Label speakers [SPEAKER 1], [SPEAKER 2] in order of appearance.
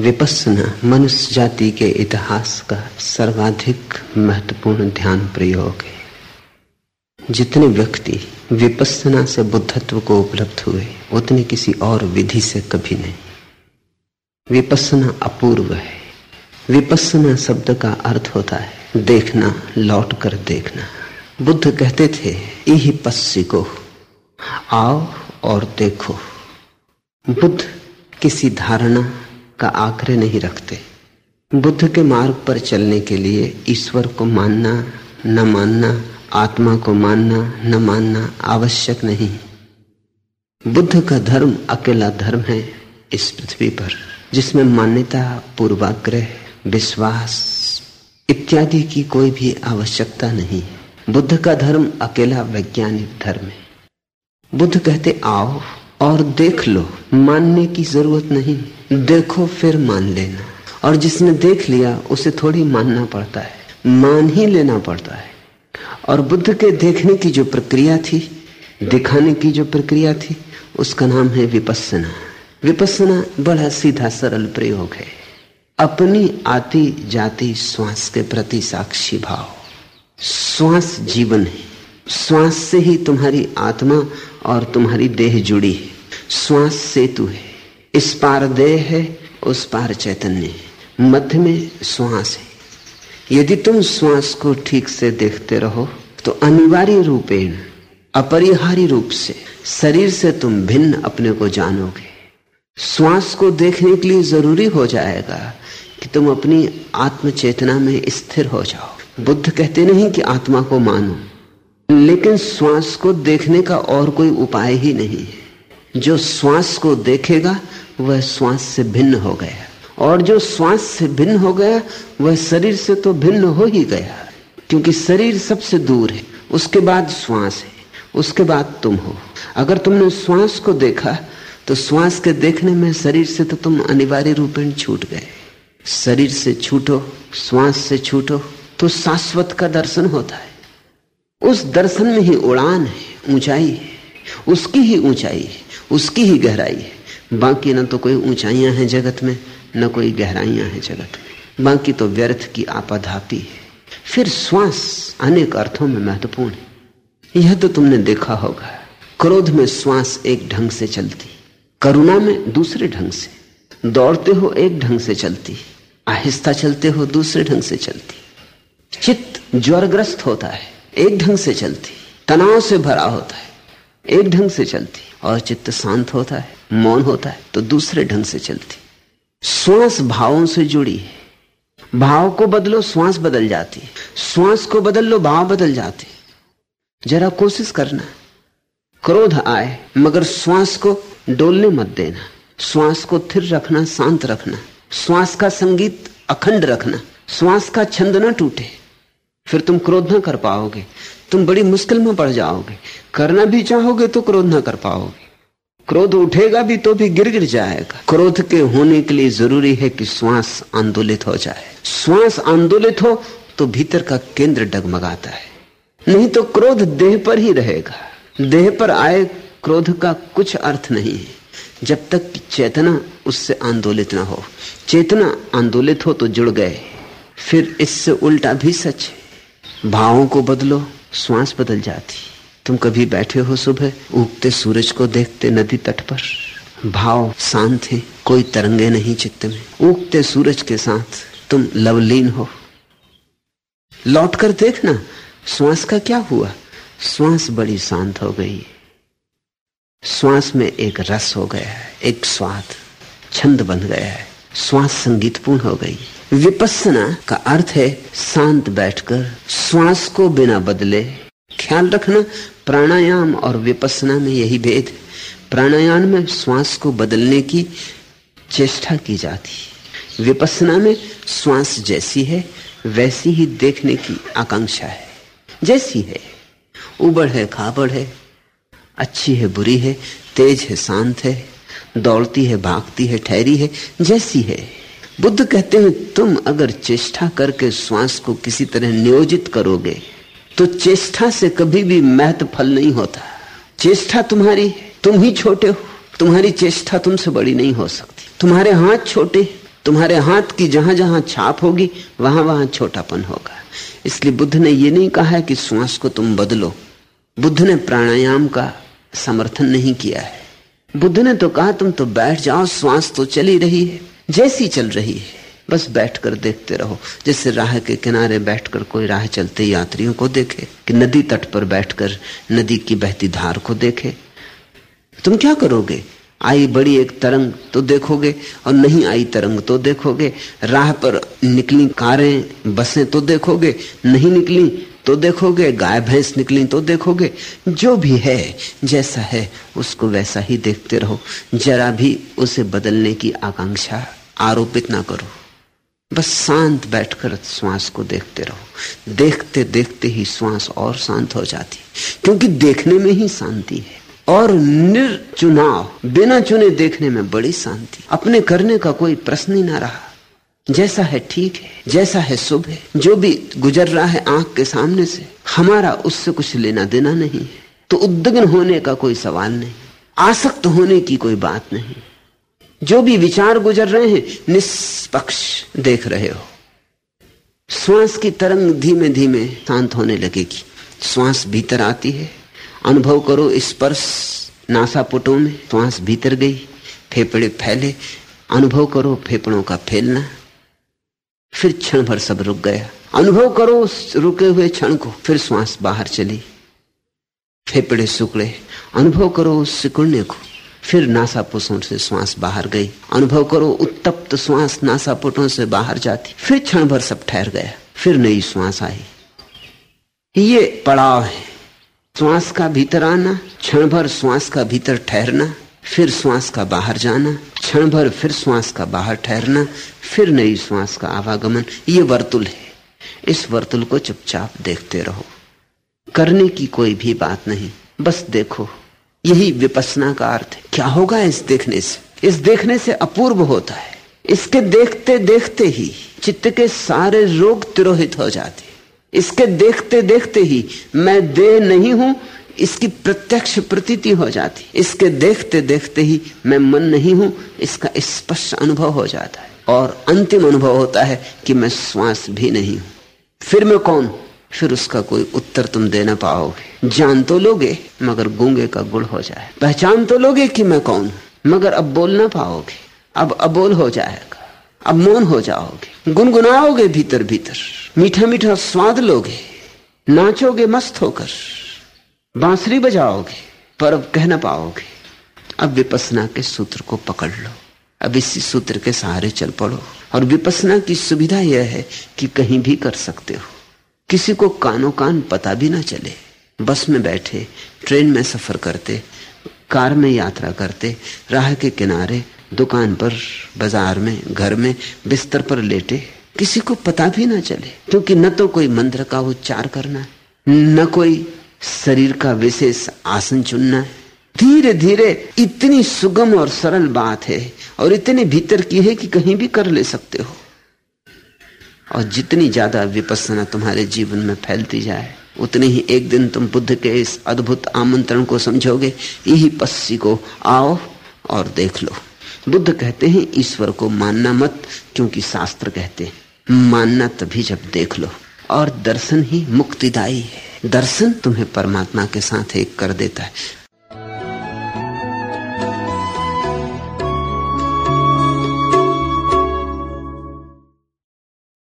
[SPEAKER 1] विपसना मनुष्य जाति के इतिहास का सर्वाधिक महत्वपूर्ण ध्यान प्रयोग है। जितने व्यक्ति विपसना से बुद्धत्व को उपलब्ध हुए, उतने किसी और विधि से कभी नहीं। विपसना अपूर्व है। विपसना शब्द का अर्थ होता है, देखना, लौट कर देखना। बुद्ध कहते थे, इही पश्चि को आओ और देखो। बुद्ध किसी धारणा का आग्रह नहीं रखते। बुद्ध के मार्ग पर चलने के लिए ईश्वर को मानना, न मानना, आत्मा को मानना, न मानना आवश्यक नहीं। बुद्ध का धर्म अकेला धर्म है इस पृथ्वी पर, जिसमें मान्यता, पूर्वाग्रह, विश्वास इत्यादि की कोई भी आवश्यकता नहीं बुद्ध का धर्म अकेला वैज्ञानिक धर्म है। बुद्ध कहते, आओ और देख लो, मानने की ज़रूरत नहीं। देखो, फिर मान लेना। और जिसने देख लिया, उसे थोड़ी मानना पड़ता है। मान ही लेना पड़ता है। और बुद्ध के देखने की जो प्रक्रिया थी, दिखाने की जो प्रक्रिया थी, उसका नाम है विपस्सना। विपस्सना बड़ा सीधा सरल प्रयोग है। अपनी आती जाती श्वास के प्रति साक्षी भाव। श्वास जीवन है। श्वास से ही तुम्हारी आत्मा और तुम्हारी देह जुड़ी है। श्वास सेतु है। इस पार देह है, उस पार चैतन्य है। मध्य में श्वास है। यदि तुम श्वास को ठीक से देखते रहो तो अनिवार्य रूपेण अपरिहारी रूप से, शरीर से तुम भिन्न अपने को जानोगे। श्वास को देखने के लिए ज़रूरी हो जाएगा कि तुम अपनी आत्म चेतना में स्थिर हो जाओ। बुद्ध कहते नहीं कि आत्मा को मानो। लेकिन श्वास को देखने का और कोई उपाय ही नहीं है। जो श्वास को देखेगा, वह श्वास से भिन्न हो गया। और जो श्वास से भिन्न हो गया, वह शरीर से तो भिन्न हो ही गया। क्योंकि शरीर सबसे दूर है, उसके बाद श्वास है, उसके बाद तुम हो। अगर तुमने श्वास को देखा तो श्वास के देखने में शरीर से तो तुम अनिवार्य रूप में छूट गए। शरीर से छूटो, श्वास से छूटो तो शाश्वत का दर्शन होता है। उस दर्शन में ही उड़ान है, ऊंचाई है। उसकी ही ऊंचाई है, उसकी ही गहराई है। बाकी ना तो कोई ऊंचाइयाँ हैं जगत में, न कोई गहराइयाँ हैं जगत में। बाकी तो व्यर्थ की आपाधापी है। फिर श्वास अनेक अर्थों में महत्वपूर्ण है। यह तो तुमने देखा होगा, क्रोध में श्वास एक ढंग से चलती, करुणा में दूसरे ढंग से। दौड़ते हो एक ढंग से चलती, आहिस्ता चलते हो दूसरे ढंग से चलती। चित्त ज्वरग्रस्त होता है। एक ढंग से चलती, तनाव से भरा होता है। एक ढंग से चलती, और चित्त शांत होता है, मौन होता है तो दूसरे ढंग से चलती। श्वास भावों से जुड़ी है। भाव को बदलो, श्वास बदल जाती है। श्वास को बदल लो भाव बदल जाते जरा कोशिश करना। क्रोध आए, मगर श्वास को डोलने मत देना। श्वास को थिर रखना, शांत रखना। श्वास का संगीत अखंड रखना। श्वास का छंद न टूटे। फिर तुम क्रोध न कर पाओगे। तुम बड़ी मुश्किल में पड़ जाओगे। करना भी चाहोगे तो क्रोध ना कर पाओगे। क्रोध उठेगा भी तो भी गिर गिर जाएगा। क्रोध के होने के लिए ज़रूरी है कि श्वास आंदोलित हो जाए। श्वास आंदोलित हो तो भीतर का केंद्र डगमगाता है। नहीं तो क्रोध देह पर ही रहेगा। देह पर आए क्रोध का कुछ अर्थ नहीं है। जब तक चेतना उससे आंदोलित ना हो। चेतना आंदोलित हो तो जुड़ गए। फिर इससे उल्टा भी सच है। भावों को बदलो, श्वास बदल जाती। तुम कभी बैठे हो सुबह, उगते सूरज को देखते नदी तट पर। भाव शांत है, कोई तरंगे नहीं चित्त में। उगते सूरज के साथ तुम लवलीन हो। लौट कर देखना, श्वास का क्या हुआ? श्वास बड़ी शांत हो गई। श्वास में एक रस हो गया है, एक स्वाद, छंद बन गया है। श्वास संगीतपूर्ण हो गई। विपसना का अर्थ है शांत बैठकर, श्वास को बिना बदले। ख्याल रखना प्राणायाम और विपसना में यही भेद। है प्राणायाम में श्वास को बदलने की चेष्टा की जाती है। विपसना में श्वास जैसी है, वैसी ही देखने की आकांक्षा है। जैसी है। उबड़ है, खाबड़ है। अच्छी है, बुरी है। तेज है, शांत है। दौड़ती है, भागती है, ठहरी है। जैसी है। बुद्ध कहते हैं, तुम अगर चेष्टा करके श्वास को किसी तरह नियोजित करोगे तो चेष्टा से कभी भी महत्व फल नहीं होता। चेष्टा तुम्हारी, तुम ही छोटे हो। तुम्हारी चेष्टा तुमसे बड़ी नहीं हो सकती। तुम्हारे हाथ छोटे, तुम्हारे हाथ की जहाँ जहाँ छाप होगी, वहाँ वहाँ छोटापन होगा। इसलिए बुद्ध ने यह नहीं कहा है कि श्वास को तुम बदलो। बुद्ध ने प्राणायाम का समर्थन नहीं किया है। बुद्ध ने तो कहा, तुम तो बैठ जाओ, श्वास तो चली रही है। जैसी चल रही है, बस बैठकर देखते रहो। जैसे राह के किनारे बैठकर कोई राह चलते यात्रियों को देखे, कि नदी तट पर बैठकर नदी की बहती धार को देखे। तुम क्या करोगे? आई बड़ी एक तरंग तो देखोगे, और नहीं आई तरंग तो देखोगे। राह पर निकली कारें, बसें तो देखोगे, नहीं निकली तो देखोगे, गाय भैंस निकली तो देखोगे। जो भी है, जैसा है, उसको वैसा ही देखते रहो। जरा भी उसे बदलने की आकांक्षा आरोपित ना करो। बस शांत बैठकर श्वास को देखते रहो। देखते देखते ही श्वास और शांत हो जाती क्योंकि देखने में ही शांति है। और निर्चुनाव, बिना चुने देखने में बड़ी शांति। अपने करने का कोई प्रश्न ही ना रहा। जैसा है ठीक है, जैसा है शुभ है। जो भी गुजर रहा है आँख के सामने से, हमारा उससे कुछ लेना देना नहीं है। तो उद्दग्न होने का कोई सवाल नहीं। आसक्त होने की कोई बात नहीं। जो भी विचार गुजर रहे हैं, निष्पक्ष देख रहे हो। श्वास की तरंग धीमे धीमे शांत होने लगेगी। श्वास भीतर आती है। अनुभव करो स्पर्श नासापुटों में। श्वास भीतर गई, फेफड़े फैले। अनुभव करो फेफड़ों का फैलना। फिर क्षण भर सब रुक गया। अनुभव करो उस रुके हुए क्षण को, फिर श्वास बाहर चली। फेफड़े सुकड़े। अनुभव करो उस सिकुड़ने को। फिर नासापुटों से श्वास बाहर गई। अनुभव करो, उत्तप्त श्वास नासापुटों से बाहर जाती। फिर क्षण भर सब ठहर गया। फिर नई श्वास आई। ये पड़ाव है। श्वास का भीतर आना क्षण भर श्वास का भीतर ठहरना, फिर श्वास का बाहर जाना क्षण भर फिर श्वास का बाहर ठहरना, फिर नई श्वास का आवागमन। ये वर्तुल है। इस वर्तुल को चुपचाप देखते रहो। करने की कोई भी बात नहीं। बस देखो। यही विपसना का अर्थ है क्या होगा इस देखने से? इस देखने से अपूर्व होता है। इसके देखते देखते ही चित्त के सारे रोग तिरोहित हो जाते इसके देखते देखते ही मैं देह नहीं हूँ, इसकी प्रत्यक्ष प्रतीति हो जाती। इसके देखते देखते ही मैं मन नहीं हूँ, इसका स्पष्ट अनुभव हो जाता है। और अंतिम अनुभव होता है कि मैं श्वास भी नहीं हूँ। फिर मैं कौन हूँ? फिर उसका कोई उत्तर तुम दे ना पाओगे। जान तो लोगे, मगर गूँगे का गुड़ हो जाए। पहचान तो लोगे कि मैं कौन हूँ, मगर अब बोल ना पाओगे। अब अबोल हो जाएगा, अब मौन हो जाओगे। गुनगुनाओगे भीतर भीतर, मीठा मीठा स्वाद लोगे। नाचोगे मस्त होकर, बांसुरी बजाओगे पर अब कह ना पाओगे। अब विपसना के सूत्र को पकड़ लो। अब इसी सूत्र के सहारे चल पड़ो। और विपसना की सुविधा यह है कि कहीं भी कर सकते हो। किसी को कानो कान पता भी ना चले। बस में बैठे, ट्रेन में सफ़र करते, कार में यात्रा करते, राह के किनारे, दुकान पर, बाज़ार में, घर में, बिस्तर पर लेटे। किसी को पता भी ना चले, क्योंकि न तो कोई मंत्र का उच्चार करना है, न कोई शरीर का विशेष आसन चुनना है। धीरे धीरे इतनी सुगम और सरल बात है, और इतने भीतर की है कि कहीं भी कर ले सकते हो। और जितनी ज़्यादा विपස්සना तुम्हारे जीवन में फैलती जाए, उतने ही एक दिन तुम बुद्ध के इस अद्भुत आमंत्रण को समझोगे। यही पस्सी को आओ और देख लो। बुद्ध कहते हैं, ईश्वर को मानना मत, क्योंकि शास्त्र कहते हैं, मानना तभी जब देख लो। और दर्शन ही मुक्तिदायी है। दर्शन तुम्हें परमात्मा के साथ एक कर देता है।